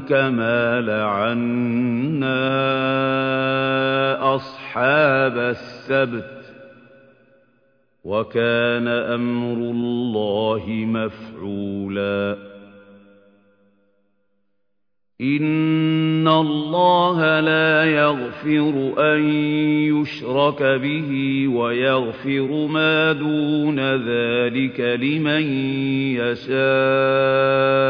كَمَا لَعَنَّا أَصْحَابَ السَّبْتِ ۚ وَكَانَ أَمْرُ اللَّهِ مَفْعُولًا إِنَّ اللَّهَ لَا يَغْفِرُ أَن يُشْرَكَ بِهِ وَيَغْفِرُ مَا دُونَ ذَٰلِكَ لِمَن يَشَاءُ ۚ